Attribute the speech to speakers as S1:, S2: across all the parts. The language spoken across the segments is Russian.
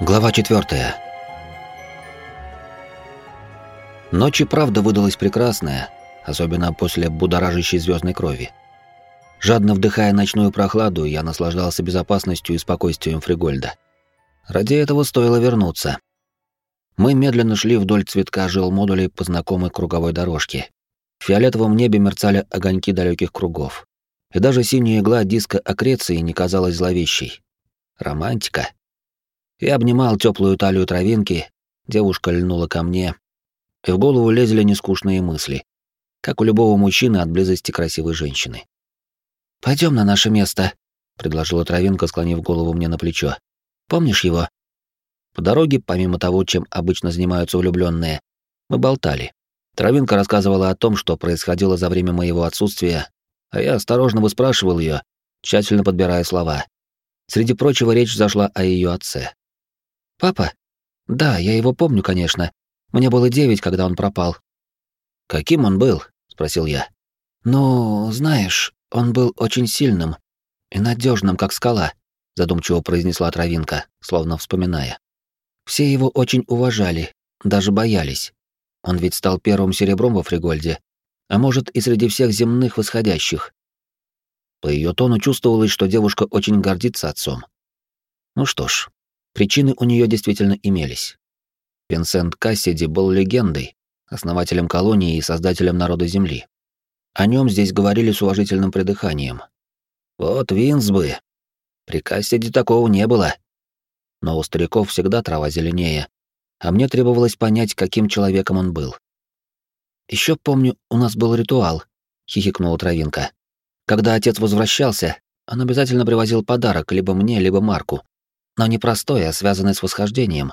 S1: Глава 4. Ночь и правда выдалась прекрасная, особенно после будоражащей звездной крови. Жадно вдыхая ночную прохладу, я наслаждался безопасностью и спокойствием Фригольда. Ради этого стоило вернуться. Мы медленно шли вдоль цветка жил модулей по знакомой круговой дорожке. В фиолетовом небе мерцали огоньки далеких кругов. И даже синяя игла диска аккреции не казалась зловещей. Романтика. Я обнимал теплую талию травинки, девушка льнула ко мне, и в голову лезли нескучные мысли, как у любого мужчины от близости красивой женщины. Пойдем на наше место», — предложила травинка, склонив голову мне на плечо. «Помнишь его?» По дороге, помимо того, чем обычно занимаются влюбленные, мы болтали. Травинка рассказывала о том, что происходило за время моего отсутствия, а я осторожно выспрашивал ее, тщательно подбирая слова. Среди прочего, речь зашла о ее отце. «Папа? Да, я его помню, конечно. Мне было девять, когда он пропал». «Каким он был?» — спросил я. «Ну, знаешь, он был очень сильным и надежным, как скала», — задумчиво произнесла Травинка, словно вспоминая. «Все его очень уважали, даже боялись. Он ведь стал первым серебром во Фригольде, а может и среди всех земных восходящих». По ее тону чувствовалось, что девушка очень гордится отцом. Ну что ж, Причины у нее действительно имелись. Винсент Кассиди был легендой, основателем колонии и создателем народа Земли. О нем здесь говорили с уважительным придыханием. Вот Винс бы. При Кассиди такого не было. Но у стариков всегда трава зеленее, а мне требовалось понять, каким человеком он был. Еще помню, у нас был ритуал, хихикнула Травинка. Когда отец возвращался, он обязательно привозил подарок либо мне, либо Марку но не простой, а связанный с восхождением,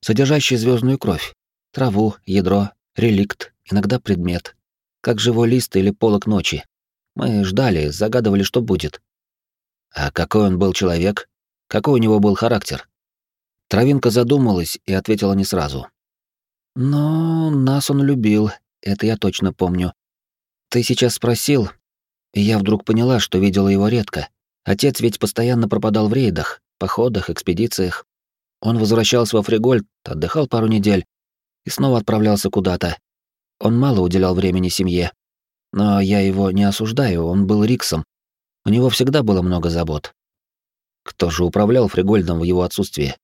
S1: содержащий звездную кровь, траву, ядро, реликт, иногда предмет, как живой лист или полок ночи. Мы ждали, загадывали, что будет. А какой он был человек? Какой у него был характер? Травинка задумалась и ответила не сразу. Но нас он любил, это я точно помню. Ты сейчас спросил, и я вдруг поняла, что видела его редко. Отец ведь постоянно пропадал в рейдах, походах, экспедициях. Он возвращался во Фригольд, отдыхал пару недель и снова отправлялся куда-то. Он мало уделял времени семье. Но я его не осуждаю, он был Риксом. У него всегда было много забот. Кто же управлял Фригольдом в его отсутствие?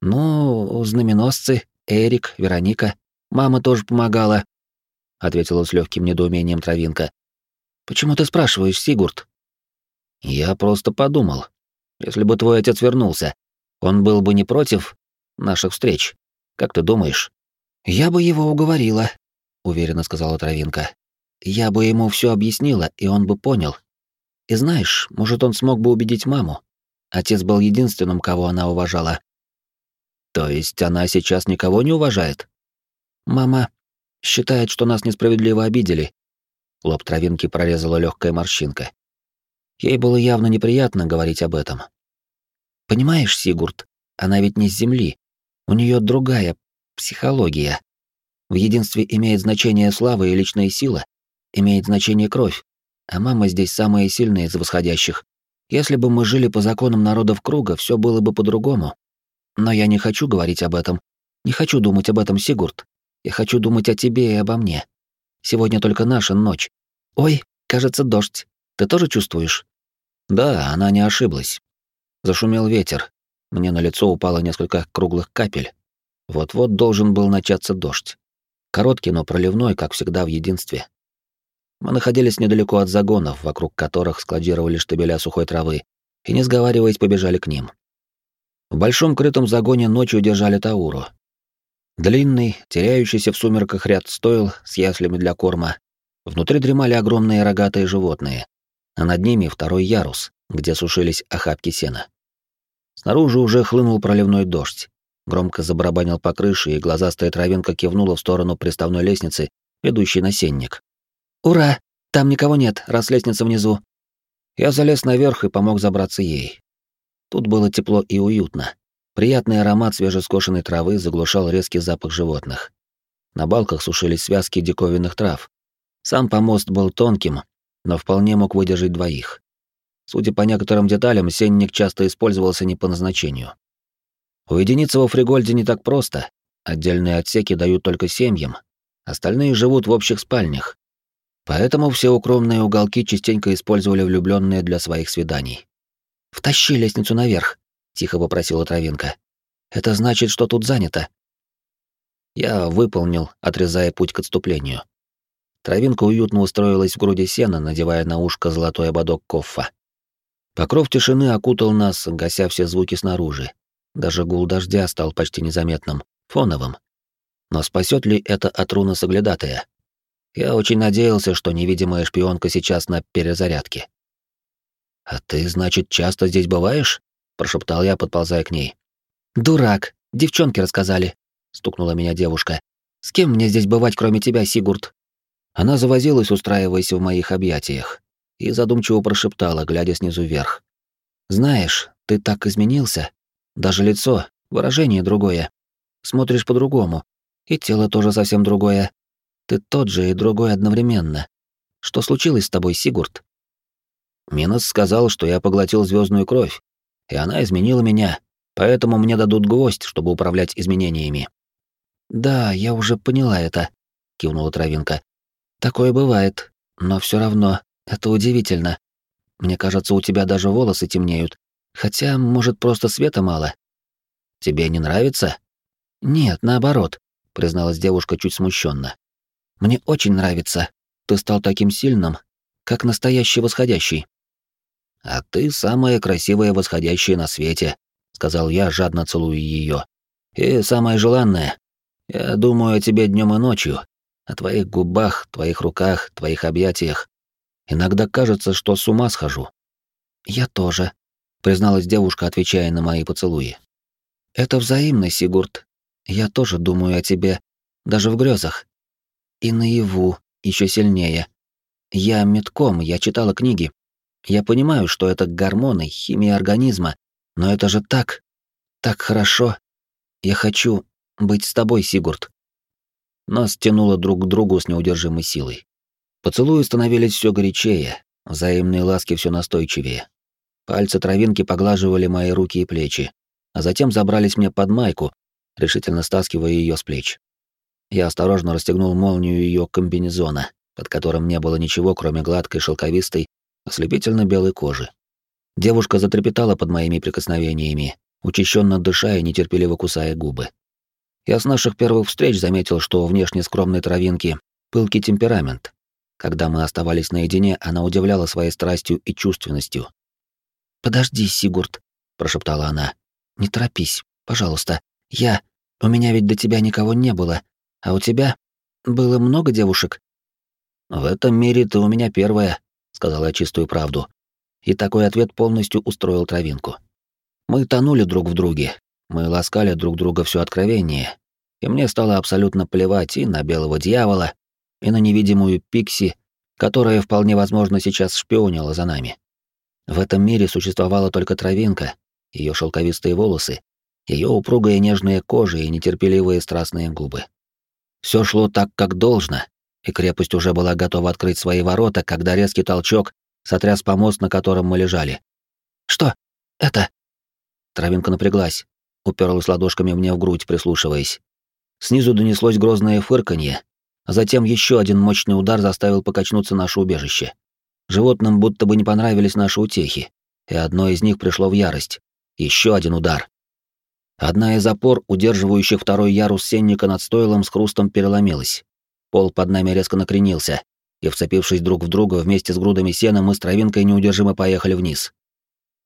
S1: Ну, знаменосцы, Эрик, Вероника. Мама тоже помогала, ответила с легким недоумением Травинка. Почему ты спрашиваешь, Сигурд? Я просто подумал. Если бы твой отец вернулся, он был бы не против наших встреч. Как ты думаешь? Я бы его уговорила, уверенно сказала Травинка. Я бы ему все объяснила, и он бы понял. И знаешь, может, он смог бы убедить маму. Отец был единственным, кого она уважала. То есть она сейчас никого не уважает? Мама считает, что нас несправедливо обидели. Лоб Травинки прорезала легкая морщинка. Ей было явно неприятно говорить об этом. Понимаешь, Сигурд, она ведь не с Земли. У нее другая психология. В единстве имеет значение слава и личная сила, имеет значение кровь. А мама здесь самая сильная из восходящих. Если бы мы жили по законам народов круга, все было бы по-другому. Но я не хочу говорить об этом. Не хочу думать об этом, Сигурд. Я хочу думать о тебе и обо мне. Сегодня только наша ночь. Ой, кажется, дождь. Ты тоже чувствуешь? Да, она не ошиблась. Зашумел ветер. Мне на лицо упало несколько круглых капель. Вот-вот должен был начаться дождь. Короткий, но проливной, как всегда в единстве. Мы находились недалеко от загонов, вокруг которых складировали штабеля сухой травы, и, не сговариваясь, побежали к ним. В большом крытом загоне ночью держали Тауру. Длинный, теряющийся в сумерках ряд стоил с яслями для корма. Внутри дремали огромные рогатые животные, а над ними второй ярус, где сушились охапки сена. Снаружи уже хлынул проливной дождь. Громко забарабанил по крыше, и глазастая травинка кивнула в сторону приставной лестницы, ведущей на сенник. «Ура! Там никого нет, раз лестница внизу». Я залез наверх и помог забраться ей. Тут было тепло и уютно. Приятный аромат свежескошенной травы заглушал резкий запах животных. На балках сушились связки диковинных трав. Сам помост был тонким, но вполне мог выдержать двоих. Судя по некоторым деталям, сенник часто использовался не по назначению. Уединиться во Фригольде не так просто. Отдельные отсеки дают только семьям, остальные живут в общих спальнях. Поэтому все укромные уголки частенько использовали влюбленные для своих свиданий. «Втащи лестницу наверх», — тихо попросила Травинка. «Это значит, что тут занято». Я выполнил, отрезая путь к отступлению. Травинка уютно устроилась в груди сена, надевая на ушко золотой ободок коффа. Покров тишины окутал нас, гася все звуки снаружи. Даже гул дождя стал почти незаметным, фоновым. Но спасет ли это от руны соглядатая? Я очень надеялся, что невидимая шпионка сейчас на перезарядке. «А ты, значит, часто здесь бываешь?» — прошептал я, подползая к ней. «Дурак, девчонки рассказали», — стукнула меня девушка. «С кем мне здесь бывать, кроме тебя, Сигурд?» Она завозилась, устраиваясь в моих объятиях, и задумчиво прошептала, глядя снизу вверх. «Знаешь, ты так изменился. Даже лицо, выражение другое. Смотришь по-другому. И тело тоже совсем другое. Ты тот же и другой одновременно. Что случилось с тобой, Сигурд? Минос сказал, что я поглотил звездную кровь, и она изменила меня, поэтому мне дадут гвоздь, чтобы управлять изменениями. Да, я уже поняла это, кивнула Травинка. Такое бывает, но все равно это удивительно. Мне кажется, у тебя даже волосы темнеют, хотя, может, просто света мало. Тебе не нравится? Нет, наоборот призналась девушка чуть смущенно. Мне очень нравится. Ты стал таким сильным, как настоящий восходящий. А ты самая красивая восходящая на свете, сказал я, жадно целуя ее. И самая желанная. Я думаю о тебе днем и ночью, о твоих губах, твоих руках, твоих объятиях. Иногда кажется, что с ума схожу. Я тоже, призналась девушка, отвечая на мои поцелуи. Это взаимно, Сигурд. Я тоже думаю о тебе, даже в грезах. И наяву, еще сильнее. Я метком, я читала книги. Я понимаю, что это гормоны, химия организма, но это же так, так хорошо. Я хочу быть с тобой, Сигурд. Нас тянуло друг к другу с неудержимой силой. Поцелуи становились все горячее, взаимные ласки все настойчивее. Пальцы травинки поглаживали мои руки и плечи, а затем забрались мне под майку, решительно стаскивая ее с плеч. Я осторожно расстегнул молнию ее комбинезона, под которым не было ничего, кроме гладкой шелковистой, ослепительно белой кожи. Девушка затрепетала под моими прикосновениями, учащенно дыша и нетерпеливо кусая губы. Я с наших первых встреч заметил, что внешне скромной травинки пылкий темперамент. Когда мы оставались наедине, она удивляла своей страстью и чувственностью. «Подожди, Сигурд», — прошептала она. «Не торопись, пожалуйста. Я... У меня ведь до тебя никого не было. А у тебя было много девушек? В этом мире ты у меня первая, сказала чистую правду. И такой ответ полностью устроил травинку. Мы тонули друг в друге. Мы ласкали друг друга все откровение. И мне стало абсолютно плевать и на белого дьявола, и на невидимую Пикси, которая вполне возможно сейчас шпионила за нами. В этом мире существовала только травинка, ее шелковистые волосы ее упругая нежная кожа и нетерпеливые страстные губы. Все шло так, как должно, и крепость уже была готова открыть свои ворота, когда резкий толчок сотряс помост, на котором мы лежали. «Что? Это?» Травинка напряглась, уперлась ладошками мне в грудь, прислушиваясь. Снизу донеслось грозное фырканье, а затем еще один мощный удар заставил покачнуться наше убежище. Животным будто бы не понравились наши утехи, и одно из них пришло в ярость. Еще один удар. Одна из опор, удерживающих второй ярус сенника над стойлом, с хрустом переломилась. Пол под нами резко накренился, и, вцепившись друг в друга вместе с грудами сена, мы с травинкой неудержимо поехали вниз.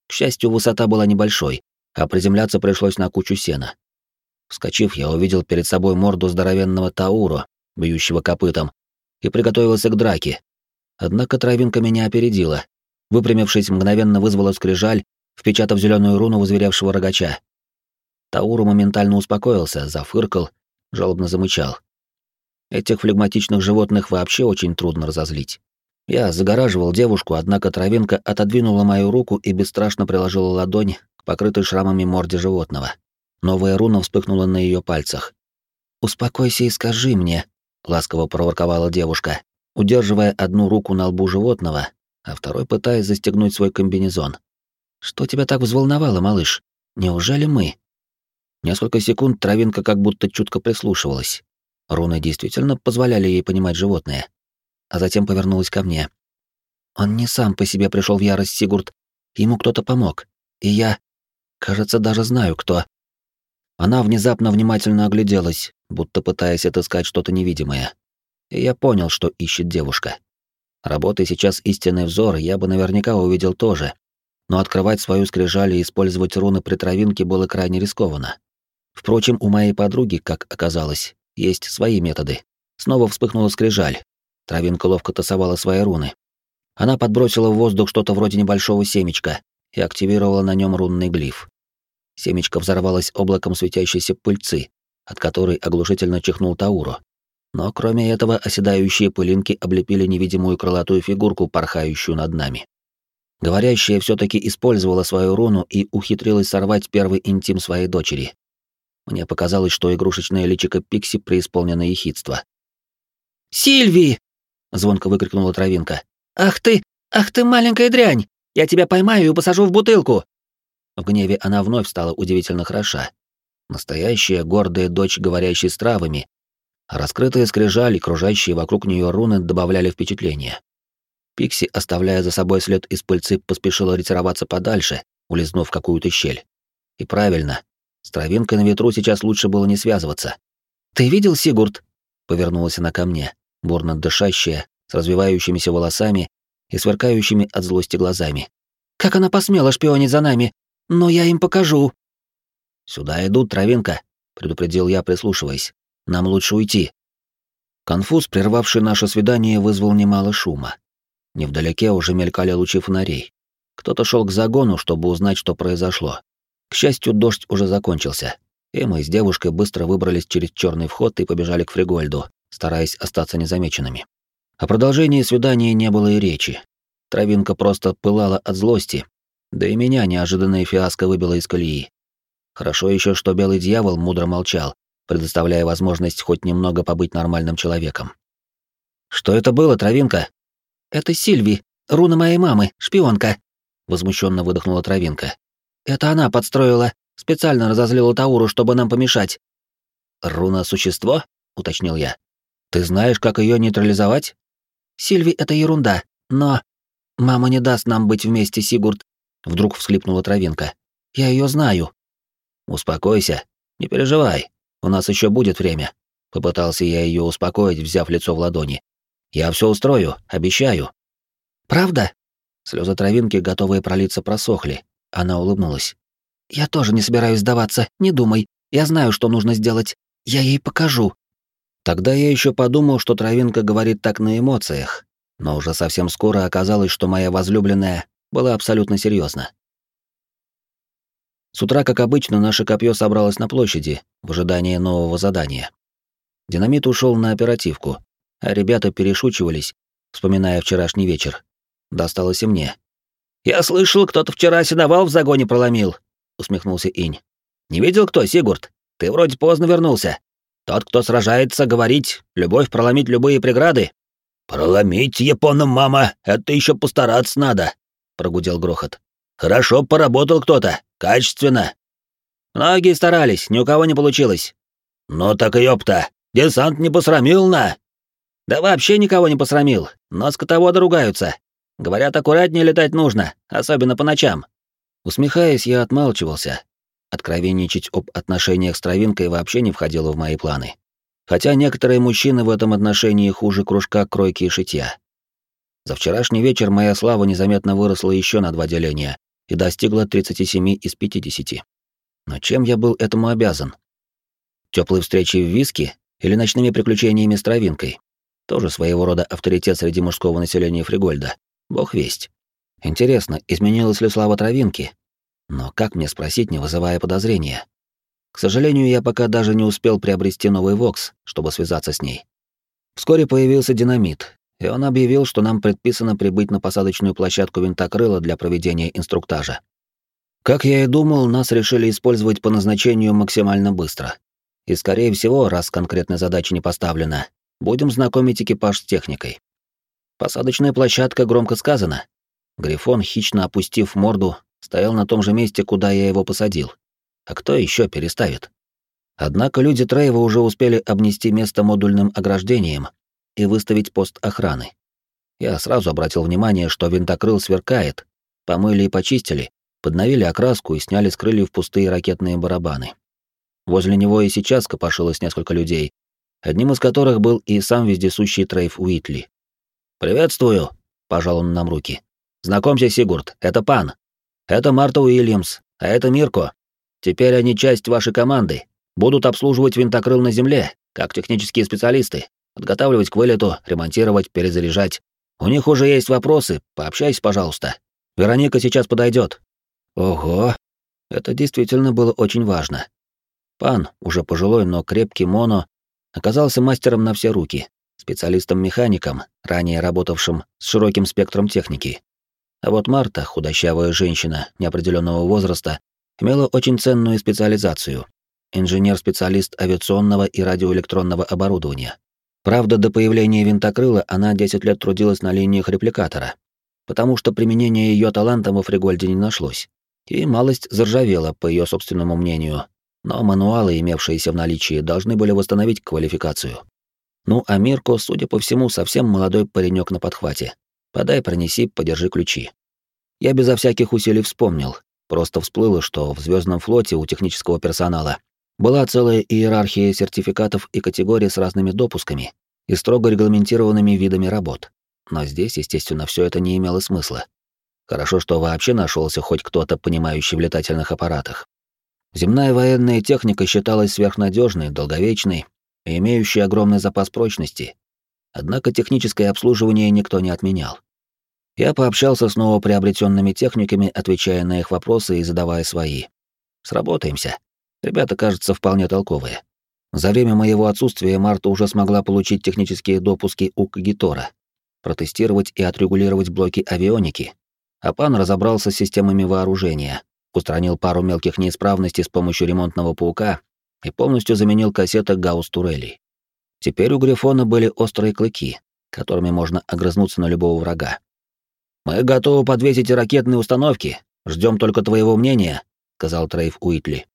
S1: К счастью, высота была небольшой, а приземляться пришлось на кучу сена. Вскочив, я увидел перед собой морду здоровенного Тауро, бьющего копытом, и приготовился к драке. Однако травинка меня опередила. Выпрямившись, мгновенно вызвала скрижаль, впечатав зеленую руну возверевшего рогача. Тауру моментально успокоился, зафыркал, жалобно замычал. Этих флегматичных животных вообще очень трудно разозлить. Я загораживал девушку, однако травинка отодвинула мою руку и бесстрашно приложила ладонь покрытой шрамами морде животного. Новая руна вспыхнула на ее пальцах. «Успокойся и скажи мне», — ласково проворковала девушка, удерживая одну руку на лбу животного, а второй пытаясь застегнуть свой комбинезон. «Что тебя так взволновало, малыш? Неужели мы?» Несколько секунд травинка как будто чутко прислушивалась. Руны действительно позволяли ей понимать животное. А затем повернулась ко мне. Он не сам по себе пришел в ярость, Сигурд. Ему кто-то помог. И я, кажется, даже знаю, кто. Она внезапно внимательно огляделась, будто пытаясь отыскать что-то невидимое. И я понял, что ищет девушка. Работая сейчас истинный взор, я бы наверняка увидел тоже. Но открывать свою скрижаль и использовать руны при травинке было крайне рискованно. Впрочем, у моей подруги, как оказалось, есть свои методы. Снова вспыхнула скрижаль. Травинка ловко тасовала свои руны. Она подбросила в воздух что-то вроде небольшого семечка и активировала на нем рунный глиф. Семечко взорвалось облаком светящейся пыльцы, от которой оглушительно чихнул Тауру. Но кроме этого, оседающие пылинки облепили невидимую крылатую фигурку, порхающую над нами. Говорящая все таки использовала свою руну и ухитрилась сорвать первый интим своей дочери. Мне показалось, что игрушечное личико Пикси преисполнено ехидства. «Сильви!» — звонко выкрикнула Травинка. «Ах ты! Ах ты, маленькая дрянь! Я тебя поймаю и посажу в бутылку!» В гневе она вновь стала удивительно хороша. Настоящая гордая дочь, говорящей с травами. Раскрытые скрижали, кружащие вокруг нее руны, добавляли впечатление. Пикси, оставляя за собой след из пыльцы, поспешила ретироваться подальше, улизнув в какую-то щель. И правильно, с травинкой на ветру сейчас лучше было не связываться. «Ты видел, Сигурд?» — повернулась она ко мне, бурно дышащая, с развивающимися волосами и сверкающими от злости глазами. «Как она посмела шпионить за нами? Но я им покажу!» «Сюда идут, травинка», — предупредил я, прислушиваясь. «Нам лучше уйти». Конфуз, прервавший наше свидание, вызвал немало шума. Невдалеке уже мелькали лучи фонарей. Кто-то шел к загону, чтобы узнать, что произошло. К счастью, дождь уже закончился, и мы с девушкой быстро выбрались через черный вход и побежали к Фригольду, стараясь остаться незамеченными. О продолжении свидания не было и речи. Травинка просто пылала от злости, да и меня неожиданная фиаско выбила из колеи. Хорошо еще, что белый дьявол мудро молчал, предоставляя возможность хоть немного побыть нормальным человеком. «Что это было, Травинка?» «Это Сильви, руна моей мамы, шпионка», — возмущенно выдохнула Травинка. Это она подстроила, специально разозлила Тауру, чтобы нам помешать. Руна-существо? уточнил я. Ты знаешь, как ее нейтрализовать? Сильви, это ерунда, но... Мама не даст нам быть вместе, Сигурд. Вдруг всхлипнула Травинка. Я ее знаю. Успокойся, не переживай, у нас еще будет время. Попытался я ее успокоить, взяв лицо в ладони. Я все устрою, обещаю. Правда? Слезы травинки, готовые пролиться, просохли, она улыбнулась. «Я тоже не собираюсь сдаваться, не думай. Я знаю, что нужно сделать. Я ей покажу». Тогда я еще подумал, что Травинка говорит так на эмоциях, но уже совсем скоро оказалось, что моя возлюбленная была абсолютно серьезна. С утра, как обычно, наше копье собралось на площади в ожидании нового задания. Динамит ушел на оперативку, а ребята перешучивались, вспоминая вчерашний вечер. Досталось и мне. «Я слышал, кто-то вчера сеновал в загоне проломил», — усмехнулся Инь. «Не видел кто, Сигурд? Ты вроде поздно вернулся. Тот, кто сражается, говорить, любовь проломить любые преграды». «Проломить японам, мама, это еще постараться надо», — прогудел грохот. «Хорошо поработал кто-то, качественно». «Многие старались, ни у кого не получилось». «Ну так и ёпта, десант не посрамил на...» «Да вообще никого не посрамил, но скотоводы ругаются. Говорят, аккуратнее летать нужно, особенно по ночам. Усмехаясь, я отмалчивался. Откровенничать об отношениях с травинкой вообще не входило в мои планы. Хотя некоторые мужчины в этом отношении хуже кружка кройки и шитья. За вчерашний вечер моя слава незаметно выросла еще на два деления и достигла 37 из 50. Но чем я был этому обязан? Теплой встречей в виске или ночными приключениями с травинкой? Тоже своего рода авторитет среди мужского населения Фригольда. Бог весть. Интересно, изменилась ли слава травинки? Но как мне спросить, не вызывая подозрения? К сожалению, я пока даже не успел приобрести новый вокс, чтобы связаться с ней. Вскоре появился динамит, и он объявил, что нам предписано прибыть на посадочную площадку винтокрыла для проведения инструктажа. Как я и думал, нас решили использовать по назначению максимально быстро. И, скорее всего, раз конкретная задача не поставлена, будем знакомить экипаж с техникой. Посадочная площадка громко сказано. Грифон, хищно опустив морду, стоял на том же месте, куда я его посадил. А кто еще переставит? Однако люди Трейва уже успели обнести место модульным ограждением и выставить пост охраны. Я сразу обратил внимание, что винтокрыл сверкает, помыли и почистили, подновили окраску и сняли с крыльев пустые ракетные барабаны. Возле него и сейчас копошилось несколько людей, одним из которых был и сам вездесущий Трейв Уитли. «Приветствую!» — пожал он нам руки. «Знакомься, Сигурд, это Пан. Это Марта Уильямс, а это Мирко. Теперь они часть вашей команды. Будут обслуживать винтокрыл на земле, как технические специалисты. Подготавливать к вылету, ремонтировать, перезаряжать. У них уже есть вопросы, пообщайся, пожалуйста. Вероника сейчас подойдет. Ого, это действительно было очень важно. Пан, уже пожилой, но крепкий моно, оказался мастером на все руки, специалистом-механиком, ранее работавшим с широким спектром техники. А вот Марта, худощавая женщина неопределенного возраста, имела очень ценную специализацию — инженер-специалист авиационного и радиоэлектронного оборудования. Правда, до появления винтокрыла она 10 лет трудилась на линиях репликатора, потому что применения ее талантам во Фригольде не нашлось. И малость заржавела, по ее собственному мнению, но мануалы, имевшиеся в наличии, должны были восстановить квалификацию. Ну, а Мирко, судя по всему, совсем молодой паренек на подхвате. Подай, пронеси, подержи ключи. Я безо всяких усилий вспомнил. Просто всплыло, что в Звездном флоте у технического персонала была целая иерархия сертификатов и категорий с разными допусками и строго регламентированными видами работ. Но здесь, естественно, все это не имело смысла. Хорошо, что вообще нашелся хоть кто-то, понимающий в летательных аппаратах. Земная военная техника считалась сверхнадежной, долговечной и имеющей огромный запас прочности. Однако техническое обслуживание никто не отменял. Я пообщался с новоприобретенными техниками, отвечая на их вопросы и задавая свои. Сработаемся. Ребята, кажется, вполне толковые. За время моего отсутствия Марта уже смогла получить технические допуски у Кагитора, протестировать и отрегулировать блоки авионики. А пан разобрался с системами вооружения, устранил пару мелких неисправностей с помощью ремонтного паука и полностью заменил кассеты Гаусс-турелей. Теперь у Грифона были острые клыки, которыми можно огрызнуться на любого врага. «Мы готовы подвесить ракетные установки. Ждем только твоего мнения», — сказал Трейв Уитли.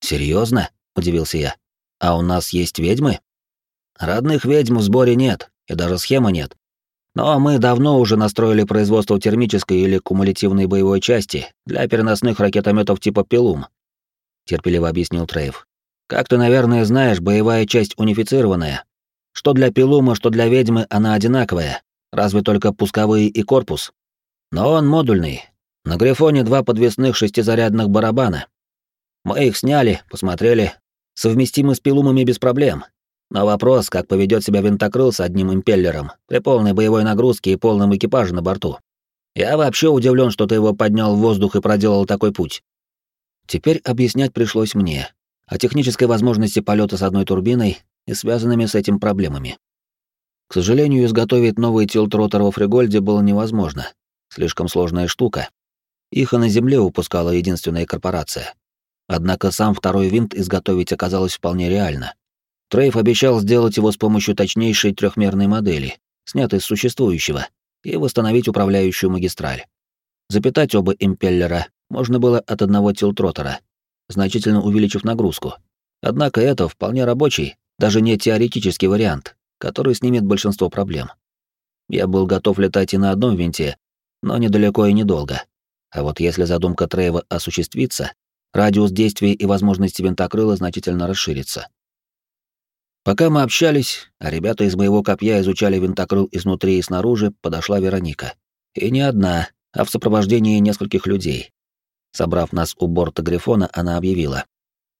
S1: «Серьезно?» — удивился я. «А у нас есть ведьмы?» «Родных ведьм в сборе нет, и даже схемы нет. Но мы давно уже настроили производство термической или кумулятивной боевой части для переносных ракетометов типа «Пилум», — терпеливо объяснил Трейв. «Как ты, наверное, знаешь, боевая часть унифицированная. Что для «Пилума», что для ведьмы она одинаковая, разве только пусковые и корпус. Но он модульный. На Грифоне два подвесных шестизарядных барабана. Мы их сняли, посмотрели. Совместимы с пилумами без проблем. Но вопрос, как поведет себя винтокрыл с одним импеллером при полной боевой нагрузке и полном экипаже на борту. Я вообще удивлен, что ты его поднял в воздух и проделал такой путь. Теперь объяснять пришлось мне о технической возможности полета с одной турбиной и связанными с этим проблемами. К сожалению, изготовить новый тилтротор во Фригольде было невозможно, Слишком сложная штука. Их и на Земле выпускала единственная корпорация. Однако сам второй винт изготовить оказалось вполне реально. Трейф обещал сделать его с помощью точнейшей трехмерной модели, снятой с существующего, и восстановить управляющую магистраль. Запитать оба импеллера можно было от одного тилтротора, значительно увеличив нагрузку. Однако это вполне рабочий, даже не теоретический вариант, который снимет большинство проблем. Я был готов летать и на одном винте, но недалеко и недолго. А вот если задумка Трейва осуществится, радиус действия и возможности винтокрыла значительно расширится. Пока мы общались, а ребята из моего копья изучали винтокрыл изнутри и снаружи, подошла Вероника. И не одна, а в сопровождении нескольких людей. Собрав нас у борта Грифона, она объявила.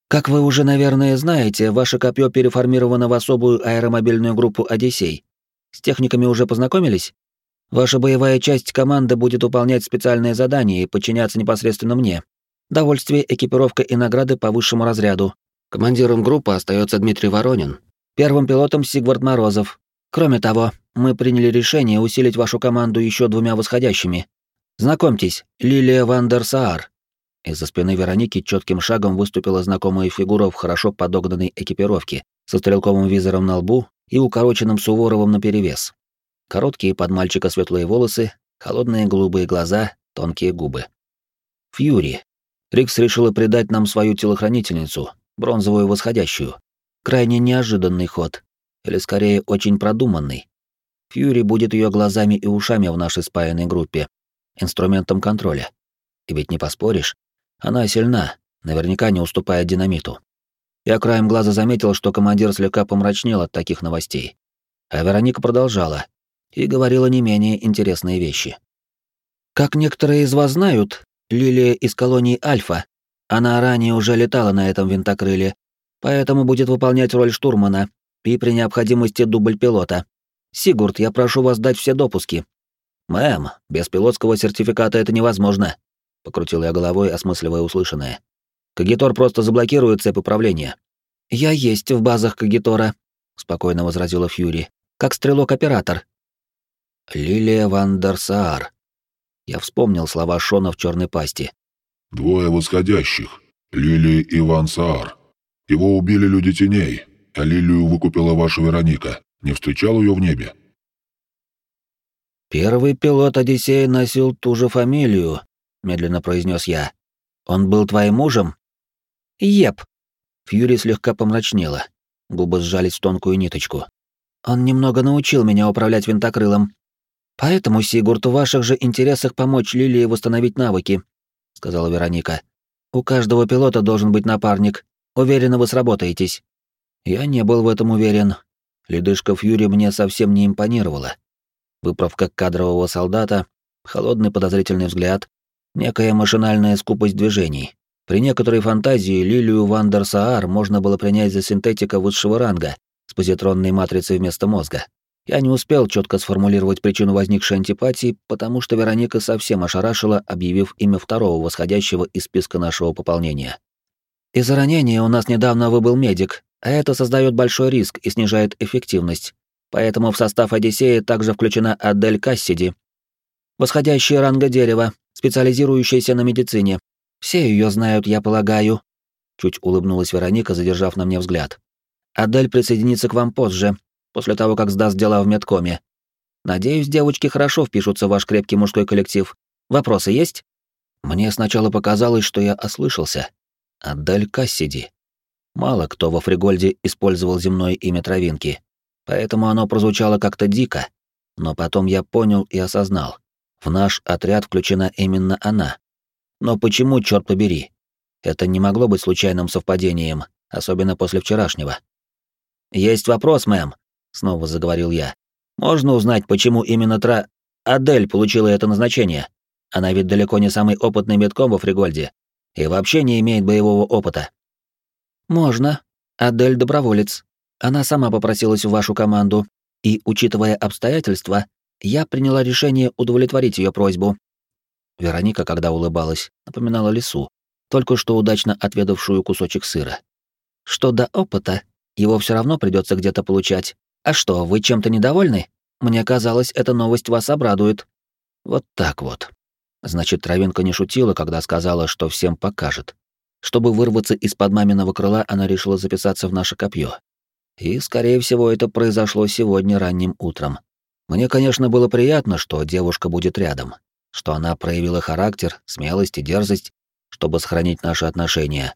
S1: «Как вы уже, наверное, знаете, ваше копье переформировано в особую аэромобильную группу «Одиссей». С техниками уже познакомились?» Ваша боевая часть команды будет выполнять специальные задания и подчиняться непосредственно мне. Довольствие, экипировка и награды по высшему разряду. Командиром группы остается Дмитрий Воронин. Первым пилотом Сигвард Морозов. Кроме того, мы приняли решение усилить вашу команду еще двумя восходящими. Знакомьтесь, Лилия Вандерсаар. Из-за спины Вероники четким шагом выступила знакомая фигура в хорошо подогнанной экипировке, со стрелковым визором на лбу и укороченным Суворовым наперевес. Короткие под мальчика светлые волосы, холодные голубые глаза, тонкие губы. Фьюри. Рикс решила предать нам свою телохранительницу, бронзовую восходящую. Крайне неожиданный ход, или скорее очень продуманный. Фьюри будет ее глазами и ушами в нашей спаянной группе, инструментом контроля. И ведь не поспоришь, она сильна, наверняка не уступает динамиту. Я краем глаза заметил, что командир слегка помрачнел от таких новостей. А Вероника продолжала и говорила не менее интересные вещи. Как некоторые из вас знают, Лилия из колонии Альфа. Она ранее уже летала на этом винтокрыле, поэтому будет выполнять роль штурмана и при необходимости дубль пилота. Сигурд, я прошу вас дать все допуски. Мэм, без пилотского сертификата это невозможно, покрутил я головой, осмысливая услышанное. Кагитор просто заблокирует цепь управления. Я есть в базах Кагитора, спокойно возразила Фьюри, как стрелок-оператор. Лилия Вандерсаар. Я вспомнил слова Шона в черной пасти.
S2: Двое восходящих. Лилия и Ван Саар. Его убили люди теней, а Лилию выкупила ваша Вероника. Не встречал ее в небе?
S1: Первый пилот Одиссея носил ту же фамилию, медленно произнес я. Он был твоим мужем? Еп. Фьюри слегка помрачнела. Губы сжались в тонкую ниточку. Он немного научил меня управлять винтокрылом. Поэтому, Сигурд, в ваших же интересах помочь Лилии восстановить навыки, сказала Вероника. У каждого пилота должен быть напарник. Уверена, вы сработаетесь. Я не был в этом уверен. Ледышка Фьюри мне совсем не импонировала. Выправка кадрового солдата, холодный подозрительный взгляд, некая машинальная скупость движений. При некоторой фантазии Лилию Вандерсаар можно было принять за синтетика высшего ранга с позитронной матрицей вместо мозга. Я не успел четко сформулировать причину возникшей антипатии, потому что Вероника совсем ошарашила, объявив имя второго восходящего из списка нашего пополнения. Из-за ранения у нас недавно выбыл медик, а это создает большой риск и снижает эффективность. Поэтому в состав Одиссея также включена Адель Кассиди. Восходящая ранга дерева, специализирующаяся на медицине. Все ее знают, я полагаю. Чуть улыбнулась Вероника, задержав на мне взгляд. Адель присоединится к вам позже, после того, как сдаст дела в медкоме. Надеюсь, девочки хорошо впишутся в ваш крепкий мужской коллектив. Вопросы есть? Мне сначала показалось, что я ослышался. Адель Кассиди. Мало кто во Фригольде использовал земное имя травинки, поэтому оно прозвучало как-то дико, но потом я понял и осознал. В наш отряд включена именно она. Но почему, черт побери? Это не могло быть случайным совпадением, особенно после вчерашнего. «Есть вопрос, мэм», — снова заговорил я. «Можно узнать, почему именно Тра... Адель получила это назначение? Она ведь далеко не самый опытный медком во Фригольде и вообще не имеет боевого опыта». «Можно. Адель доброволец. Она сама попросилась в вашу команду, и, учитывая обстоятельства, я приняла решение удовлетворить ее просьбу». Вероника, когда улыбалась, напоминала лису, только что удачно отведавшую кусочек сыра. «Что до опыта, его все равно придется где-то получать. А что, вы чем-то недовольны? Мне казалось, эта новость вас обрадует». Вот так вот. Значит, Травинка не шутила, когда сказала, что всем покажет. Чтобы вырваться из-под маминого крыла, она решила записаться в наше копье. И, скорее всего, это произошло сегодня ранним утром. Мне, конечно, было приятно, что девушка будет рядом, что она проявила характер, смелость и дерзость, чтобы сохранить наши отношения.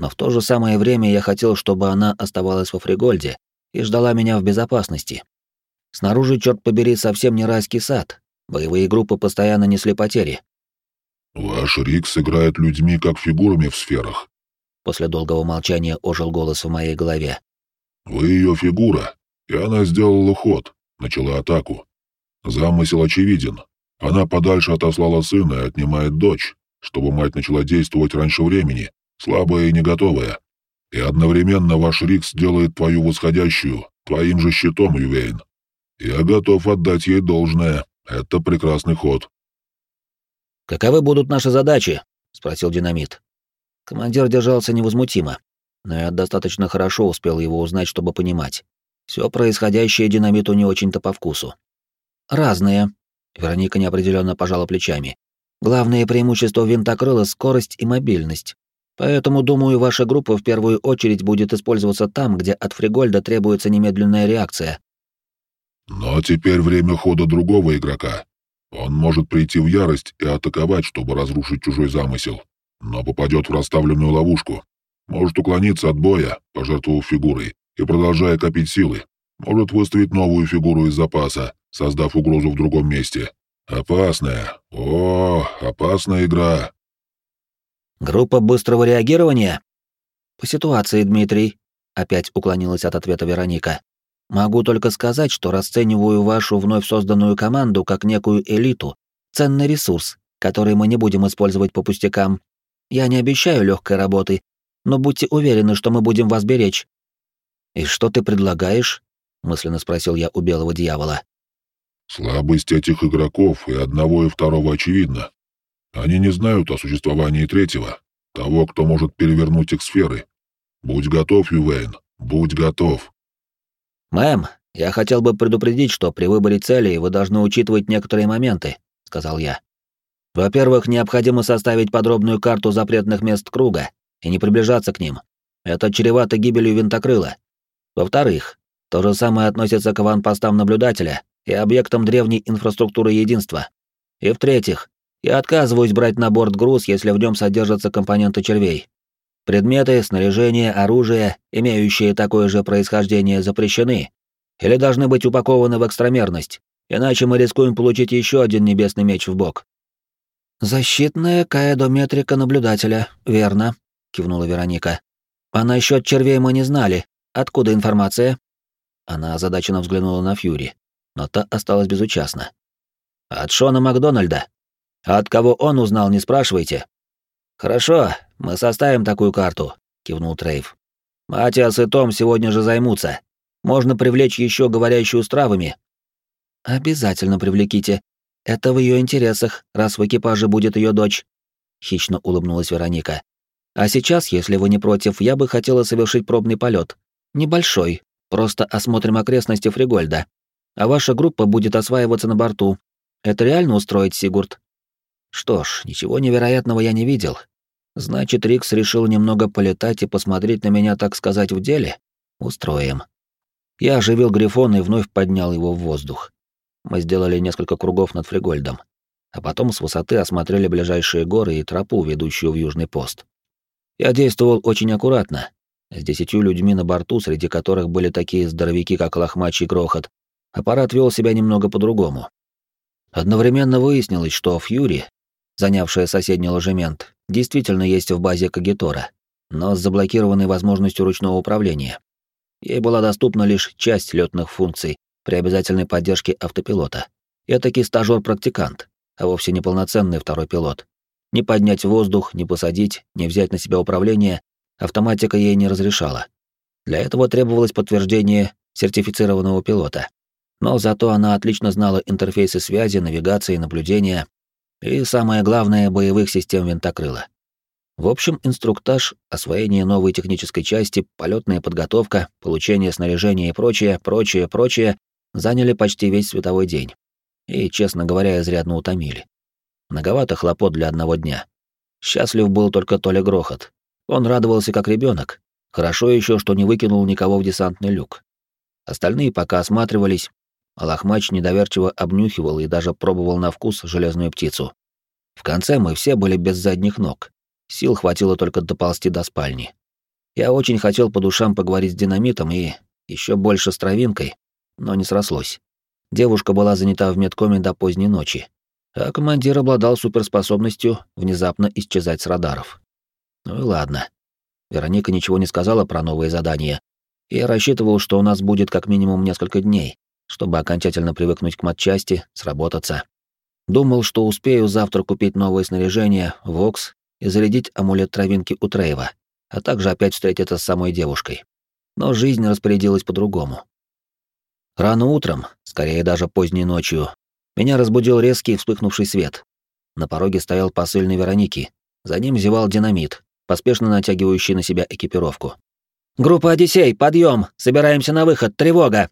S1: Но в то же самое время я хотел, чтобы она оставалась во Фригольде и ждала меня в безопасности. Снаружи, черт побери, совсем не райский сад. Боевые группы постоянно несли потери.
S2: «Ваш Рикс играет людьми, как фигурами в сферах».
S1: После долгого молчания ожил голос в моей голове.
S2: «Вы ее фигура, и она сделала ход, начала атаку. Замысел очевиден. Она подальше отослала сына и отнимает дочь, чтобы мать начала действовать раньше времени, слабая и не готовая. И одновременно ваш Рикс делает твою восходящую, твоим же щитом, Ювейн. Я готов отдать ей должное. Это прекрасный ход.
S1: «Каковы будут наши задачи?» — спросил Динамит. Командир держался невозмутимо, но я достаточно хорошо успел его узнать, чтобы понимать. Все происходящее Динамиту не очень-то по вкусу. «Разные», — Вероника неопределенно пожала плечами. «Главное преимущество винтокрыла — скорость и мобильность. Поэтому, думаю, ваша группа в первую очередь будет использоваться там, где от Фригольда требуется немедленная реакция».
S2: «Но теперь время хода другого игрока», он может прийти в ярость и атаковать, чтобы разрушить чужой замысел, но попадет в расставленную ловушку. Может уклониться от боя, пожертвовав фигурой, и продолжая копить силы. Может выставить новую фигуру из запаса, создав угрозу в другом месте. Опасная. О, опасная игра.
S1: Группа быстрого реагирования? По ситуации, Дмитрий. Опять уклонилась от ответа Вероника. Могу только сказать, что расцениваю вашу вновь созданную команду как некую элиту, ценный ресурс, который мы не будем использовать по пустякам. Я не обещаю легкой работы, но будьте уверены, что мы будем вас беречь. И что ты предлагаешь? мысленно спросил я у белого дьявола.
S2: Слабость этих игроков и одного и второго очевидна. Они не знают о существовании третьего, того, кто может перевернуть их сферы. Будь готов, Ювейн, будь готов.
S1: «Мэм, я хотел бы предупредить, что при выборе цели вы должны учитывать некоторые моменты», — сказал я. «Во-первых, необходимо составить подробную карту запретных мест круга и не приближаться к ним. Это чревато гибелью винтокрыла. Во-вторых, то же самое относится к аванпостам наблюдателя и объектам древней инфраструктуры единства. И в-третьих, я отказываюсь брать на борт груз, если в нем содержатся компоненты червей. Предметы, снаряжение, оружие, имеющие такое же происхождение, запрещены или должны быть упакованы в экстрамерность, иначе мы рискуем получить еще один небесный меч в бок. «Защитная каэдометрика наблюдателя, верно», — кивнула Вероника. «А насчет червей мы не знали. Откуда информация?» Она озадаченно взглянула на Фьюри, но та осталась безучастна. «От Шона Макдональда. А от кого он узнал, не спрашивайте. «Хорошо, мы составим такую карту», — кивнул Трейв. «Матиас и Том сегодня же займутся. Можно привлечь еще говорящую с травами». «Обязательно привлеките. Это в ее интересах, раз в экипаже будет ее дочь», — хищно улыбнулась Вероника. «А сейчас, если вы не против, я бы хотела совершить пробный полет. Небольшой, просто осмотрим окрестности Фригольда. А ваша группа будет осваиваться на борту. Это реально устроить, Сигурд?» Что ж, ничего невероятного я не видел, Значит, Рикс решил немного полетать и посмотреть на меня, так сказать, в деле? Устроим. Я оживил Грифон и вновь поднял его в воздух. Мы сделали несколько кругов над Фригольдом, а потом с высоты осмотрели ближайшие горы и тропу, ведущую в южный пост. Я действовал очень аккуратно, с десятью людьми на борту, среди которых были такие здоровяки, как Лохмач и Грохот, аппарат вел себя немного по-другому. Одновременно выяснилось, что Фьюри, занявшая соседний ложемент, действительно есть в базе Кагитора, но с заблокированной возможностью ручного управления. Ей была доступна лишь часть летных функций при обязательной поддержке автопилота. Этакий стажёр-практикант, а вовсе не полноценный второй пилот. Не поднять воздух, не посадить, не взять на себя управление автоматика ей не разрешала. Для этого требовалось подтверждение сертифицированного пилота. Но зато она отлично знала интерфейсы связи, навигации, наблюдения, и, самое главное, боевых систем винтокрыла. В общем, инструктаж, освоение новой технической части, полетная подготовка, получение снаряжения и прочее, прочее, прочее заняли почти весь световой день. И, честно говоря, изрядно утомили. Многовато хлопот для одного дня. Счастлив был только Толя Грохот. Он радовался как ребенок. Хорошо еще, что не выкинул никого в десантный люк. Остальные пока осматривались, лохмач недоверчиво обнюхивал и даже пробовал на вкус железную птицу. В конце мы все были без задних ног. Сил хватило только доползти до спальни. Я очень хотел по душам поговорить с динамитом и еще больше с травинкой, но не срослось. Девушка была занята в медкоме до поздней ночи, а командир обладал суперспособностью внезапно исчезать с радаров. Ну и ладно. Вероника ничего не сказала про новые задания. Я рассчитывал, что у нас будет как минимум несколько дней, чтобы окончательно привыкнуть к матчасти, сработаться. Думал, что успею завтра купить новое снаряжение, вокс и зарядить амулет травинки у Трейва, а также опять встретиться с самой девушкой. Но жизнь распорядилась по-другому. Рано утром, скорее даже поздней ночью, меня разбудил резкий вспыхнувший свет. На пороге стоял посыльный Вероники, за ним зевал динамит, поспешно натягивающий на себя экипировку. «Группа «Одиссей», подъем! Собираемся на выход, тревога!»